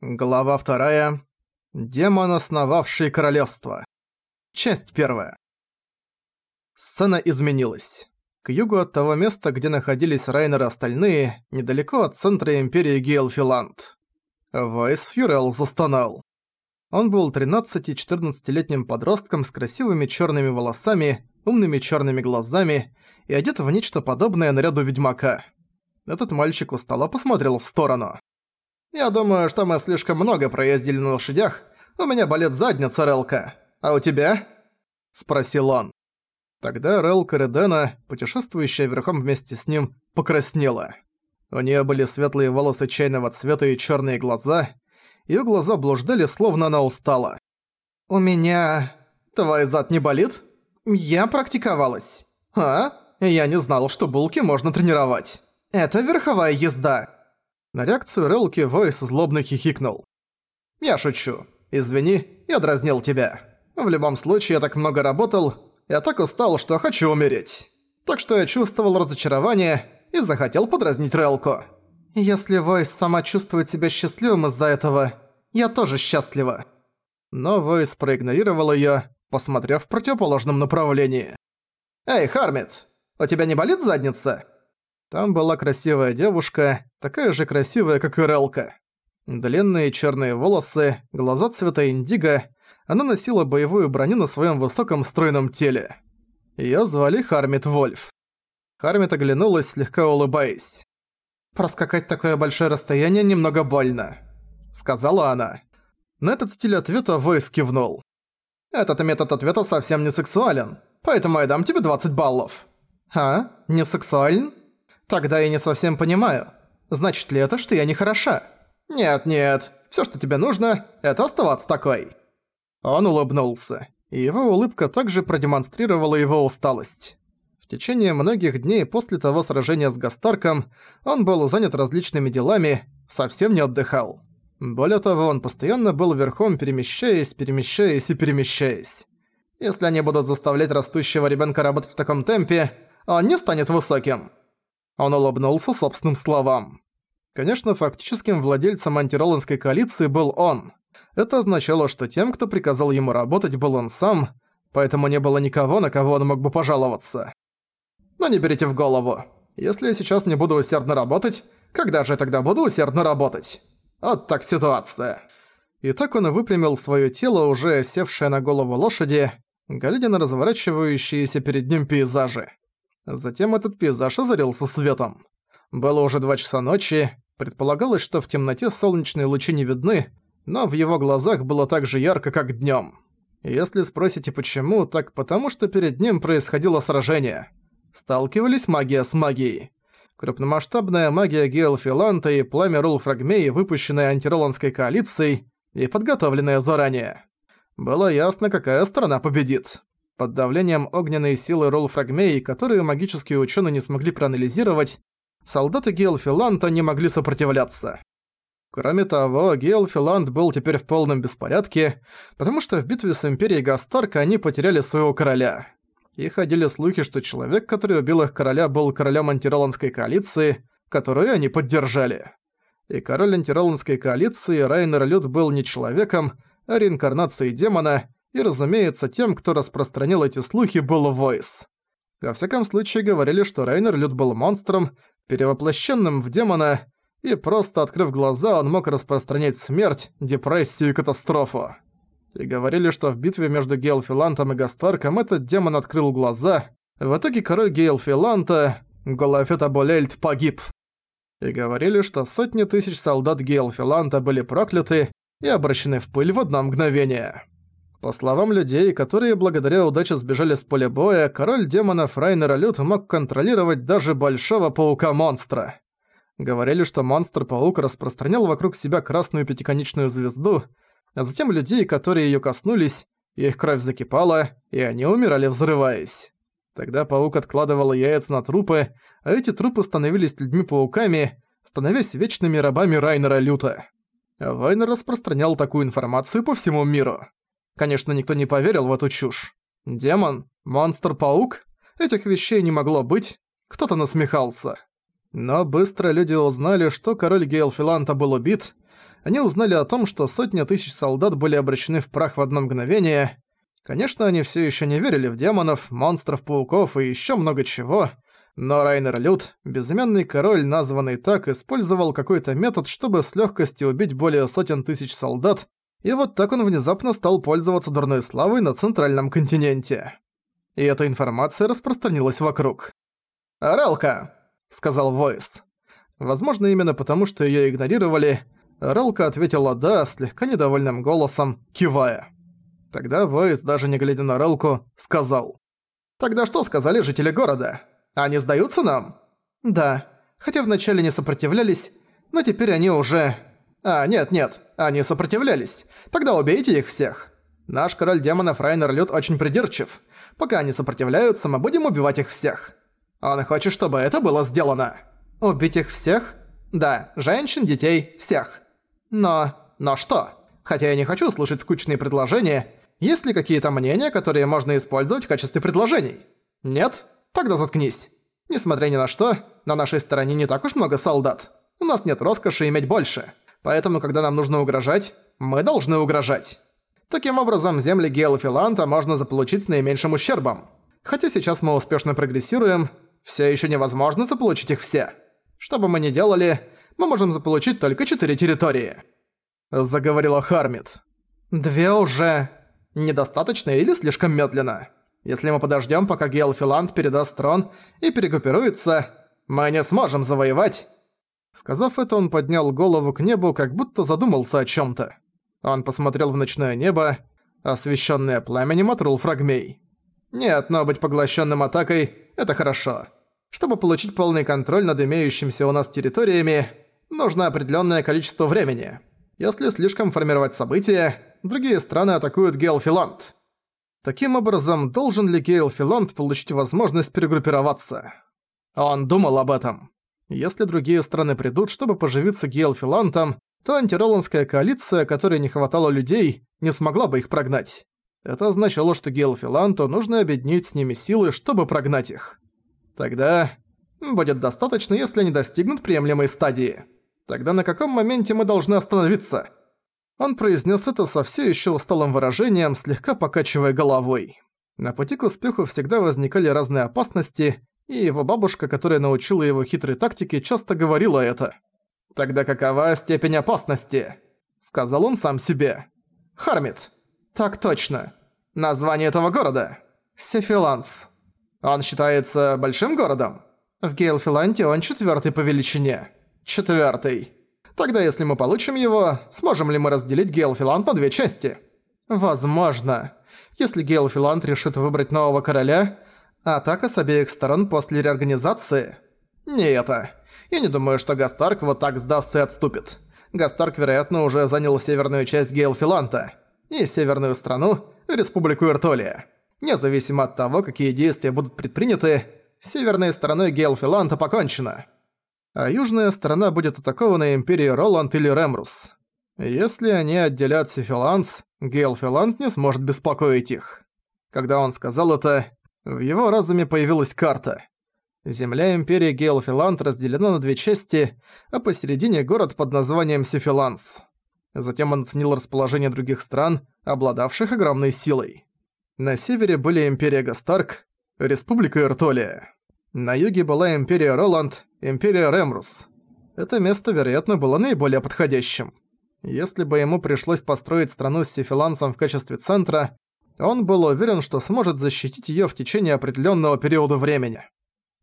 Глава вторая. Демон, основавший королевство. Часть первая. Сцена изменилась. К югу от того места, где находились Райнер и остальные, недалеко от центра Империи Гейлфиланд. Войс Фьюрел застонал. Он был 13-14-летним подростком с красивыми черными волосами, умными черными глазами и одет в нечто подобное наряду ведьмака. Этот мальчик устало посмотрел в сторону. «Я думаю, что мы слишком много проездили на лошадях. У меня болит задница, Релка. А у тебя?» Спросил он. Тогда Релка Редена, путешествующая верхом вместе с ним, покраснела. У нее были светлые волосы чайного цвета и черные глаза. Ее глаза блуждали, словно она устала. «У меня... Твой зад не болит?» «Я практиковалась». «А? Я не знал, что булки можно тренировать. Это верховая езда». На реакцию Релки Войс злобно хихикнул. «Я шучу. Извини, я дразнил тебя. В любом случае, я так много работал, я так устал, что хочу умереть. Так что я чувствовал разочарование и захотел подразнить Релку. Если Войс сама чувствует себя счастливым из-за этого, я тоже счастлива». Но Войс проигнорировал её, посмотрев в противоположном направлении. «Эй, Хармит, у тебя не болит задница?» Там была красивая девушка, такая же красивая, как и Релка. Длинные черные волосы, глаза цвета индиго, она носила боевую броню на своем высоком стройном теле. Её звали Хармит Вольф. Хармит оглянулась, слегка улыбаясь. «Проскакать такое большое расстояние немного больно», — сказала она. На этот стиль ответа Войс кивнул. «Этот метод ответа совсем не сексуален, поэтому я дам тебе 20 баллов». «А? Не сексуален?» Тогда я не совсем понимаю. Значит ли это, что я не хороша? Нет-нет, всё, что тебе нужно, это оставаться такой. Он улыбнулся, и его улыбка также продемонстрировала его усталость. В течение многих дней после того сражения с Гастарком он был занят различными делами, совсем не отдыхал. Более того, он постоянно был верхом, перемещаясь, перемещаясь и перемещаясь. Если они будут заставлять растущего ребенка работать в таком темпе, он не станет высоким. Он улыбнулся собственным словам. Конечно, фактическим владельцем антироландской коалиции был он. Это означало, что тем, кто приказал ему работать, был он сам, поэтому не было никого, на кого он мог бы пожаловаться. Но не берите в голову. Если я сейчас не буду усердно работать, когда же я тогда буду усердно работать? Вот так ситуация. И так он выпрямил своё тело, уже севшее на голову лошади, глядя на разворачивающиеся перед ним пейзажи. Затем этот пейзаж озарился светом. Было уже два часа ночи, предполагалось, что в темноте солнечные лучи не видны, но в его глазах было так же ярко, как днём. Если спросите почему, так потому что перед ним происходило сражение. Сталкивались магия с магией. Крупномасштабная магия Гейлфиланта и пламя Рулфрагмеи, выпущенная антироландской коалицией и подготовленная заранее. Было ясно, какая страна победит. Под давлением огненной силы Ролфрагмеи, которые магические ученые не смогли проанализировать, солдаты Гейлфиланта не могли сопротивляться. Кроме того, Гейлфиланд был теперь в полном беспорядке, потому что в битве с Империей Гастарка они потеряли своего короля. И ходили слухи, что человек, который убил их короля, был королем антироландской коалиции, которую они поддержали. И король антироландской коалиции Райнер Люд был не человеком, а реинкарнацией демона, и, разумеется, тем, кто распространил эти слухи, был Войс. Во всяком случае, говорили, что Райнер Люд был монстром, перевоплощенным в демона, и просто открыв глаза, он мог распространять смерть, депрессию и катастрофу. И говорили, что в битве между Гейлфилантом и Гастарком этот демон открыл глаза. В итоге король Гейлфиланта, Голофет Абулельд, погиб. И говорили, что сотни тысяч солдат Гейлфиланта были прокляты и обращены в пыль в одно мгновение. По словам людей, которые благодаря удаче сбежали с поля боя, король демонов Райнер Алют мог контролировать даже большого паука-монстра. Говорили, что монстр-паук распространял вокруг себя красную пятиконечную звезду, а затем людей, которые её коснулись, их кровь закипала, и они умирали взрываясь. Тогда паук откладывал яйца на трупы, а эти трупы становились людьми-пауками, становясь вечными рабами Райнера Люта. Вайнер распространял такую информацию по всему миру. Конечно, никто не поверил в эту чушь. Демон? Монстр-паук? Этих вещей не могло быть. Кто-то насмехался. Но быстро люди узнали, что король Гейлфиланта был убит, они узнали о том, что сотни тысяч солдат были обращены в прах в одно мгновение. Конечно, они все еще не верили в демонов, монстров, пауков и еще много чего, но Райнер Лют, безымянный король, названный так, использовал какой-то метод, чтобы с легкостью убить более сотен тысяч солдат, и вот так он внезапно стал пользоваться дурной славой на центральном континенте. И эта информация распространилась вокруг. «Ралка!» — сказал Войс. Возможно, именно потому, что её игнорировали, Ралка ответила «да» слегка недовольным голосом, кивая. Тогда Войс, даже не глядя на Ралку, сказал. «Тогда что сказали жители города? Они сдаются нам?» «Да, хотя вначале не сопротивлялись, но теперь они уже...» «А, нет-нет, они сопротивлялись. Тогда убейте их всех. Наш король демонов Райнер Люд очень придирчив. Пока они сопротивляются, мы будем убивать их всех. Он хочет, чтобы это было сделано. Убить их всех? Да, женщин, детей, всех. Но... но что? Хотя я не хочу слушать скучные предложения, есть ли какие-то мнения, которые можно использовать в качестве предложений? Нет? Тогда заткнись. Несмотря ни на что, на нашей стороне не так уж много солдат. У нас нет роскоши иметь больше. Поэтому, когда нам нужно угрожать, мы должны угрожать. Таким образом, земли Гейлофиланта можно заполучить с наименьшим ущербом. Хотя сейчас мы успешно прогрессируем, все еще невозможно заполучить их все. Что бы мы ни делали, мы можем заполучить только четыре территории. Заговорила Хармит. Две уже... Недостаточно или слишком медленно? Если мы подождем, пока Гейлфиланд передаст трон и перегруппируется, мы не сможем завоевать. Сказав это, он поднял голову к небу, как будто задумался о чем то Он посмотрел в ночное небо, освещенное пламенем от рул фрагмей. Нет, но быть поглощенным атакой – это хорошо. Чтобы получить полный контроль над имеющимися у нас территориями, нужно определенное количество времени. Если слишком формировать события, другие страны атакуют Гейлфиланд. Таким образом, должен ли Гейлфиланд получить возможность перегруппироваться? Он думал об этом. Если другие страны придут, чтобы поживиться Гейлфилантом, то антироландская коалиция, которой не хватало людей, не смогла бы их прогнать. Это означало, что Гейлфиланту нужно объединить с ними силы, чтобы прогнать их. Тогда будет достаточно, если они достигнут приемлемой стадии. Тогда на каком моменте мы должны остановиться? Он произнес это со все еще усталым выражением, слегка покачивая головой. На пути к успеху всегда возникали разные опасности, и его бабушка, которая научила его хитрой тактике, часто говорила это. «Тогда какова степень опасности?» — сказал он сам себе. «Хармит». «Так точно. Название этого города?» «Сефиланс». «Он считается большим городом?» «В Гейлфиланте он четвёртый по величине». «Четвёртый». Тогда если мы получим его, сможем ли мы разделить Гейлфиланд на две части?» «Возможно. Если Гейлфиланд решит выбрать нового короля, Атака с обеих сторон после реорганизации? Не это. Я не думаю, что Гастарк вот так сдастся и отступит. Гастарк, вероятно, уже занял северную часть Гейлфиланта и северную страну, Республику Иртолия. Независимо от того, какие действия будут предприняты, северной стороной Гейлфиланта покончено. А южная сторона будет атакована Империей Роланд или Ремрус. Если они отделят Сифиланс, Гейлфиланд не сможет беспокоить их. Когда он сказал это, в его разуме появилась карта. Земля Империи Гейлфиланд разделена на две части, а посередине город под названием Сифиланс. Затем он оценил расположение других стран, обладавших огромной силой. На севере были Империя Гастарк, Республика Иртолия. На юге была Империя Роланд, Империя Ремрус. Это место, вероятно, было наиболее подходящим. Если бы ему пришлось построить страну с Сифилансом в качестве центра, он был уверен, что сможет защитить её в течение определённого периода времени.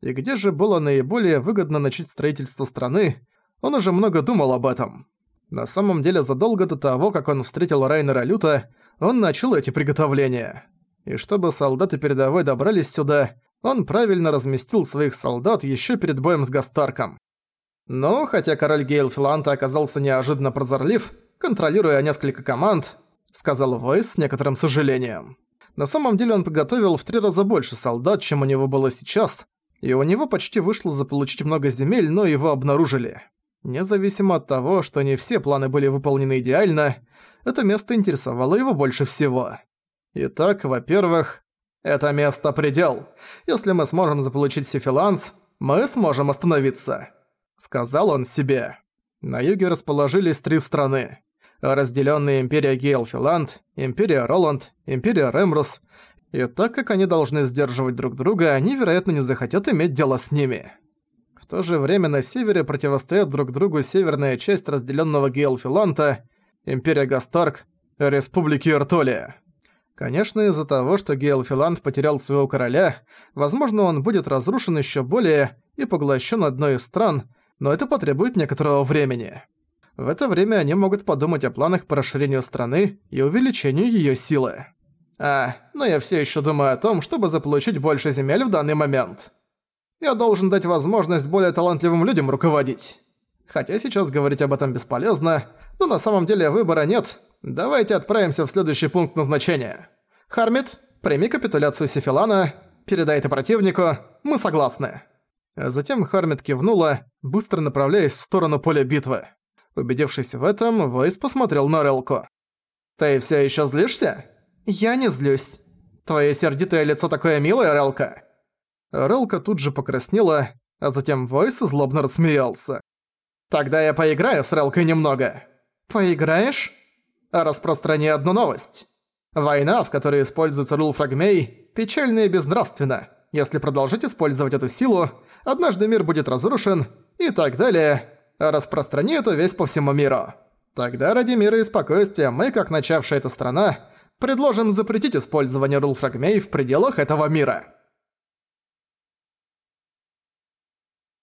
И где же было наиболее выгодно начать строительство страны, он уже много думал об этом. На самом деле, задолго до того, как он встретил Райнера Люта, он начал эти приготовления. И чтобы солдаты передовой добрались сюда, он правильно разместил своих солдат ещё перед боем с Гастарком. Но, хотя король Гейлфиланта оказался неожиданно прозорлив, контролируя несколько команд, сказал Войс с некоторым сожалением. На самом деле он подготовил в три раза больше солдат, чем у него было сейчас, и у него почти вышло заполучить много земель, но его обнаружили. Независимо от того, что не все планы были выполнены идеально, это место интересовало его больше всего. Итак, во-первых, это место предел. Если мы сможем заполучить Сифиланс, мы сможем остановиться. Сказал он себе. На юге расположились три страны. Разделенные Империя Гейлфиланд, Империя Роланд, Империя Ремрус. И так как они должны сдерживать друг друга, они, вероятно, не захотят иметь дело с ними. В то же время на севере противостоят друг другу северная часть разделенного Гейлфиланта, Империя Гастарк, Республики Иртолия. Конечно, из-за того, что Гейлфиланд потерял своего короля, возможно, он будет разрушен еще более и поглощен одной из стран, но это потребует некоторого времени. В это время они могут подумать о планах по расширению страны и увеличению ее силы. А, но я все еще думаю о том, чтобы заполучить больше земель в данный момент. Я должен дать возможность более талантливым людям руководить. Хотя сейчас говорить об этом бесполезно, но на самом деле выбора нет. Давайте отправимся в следующий пункт назначения. Хармит, прими капитуляцию Сефилана, передай это противнику, мы согласны. Затем Хармит кивнула, быстро направляясь в сторону поля битвы. Убедившись в этом, Войс посмотрел на Релку. «Ты всё ещё злишься?» «Я не злюсь. Твое сердитое лицо такое милое, Релка». Релка тут же покраснела, а затем Войс злобно рассмеялся. «Тогда я поиграю с Релкой немного». «Поиграешь?» «Распространи одну новость. Война, в которой используется рул фрагмей, печальна и безнравственна. Если продолжить использовать эту силу, однажды мир будет разрушен и так далее. Распространи эту весть по всему миру. Тогда ради мира и спокойствия мы, как начавшая эта страна, предложим запретить использование рул фрагмей в пределах этого мира.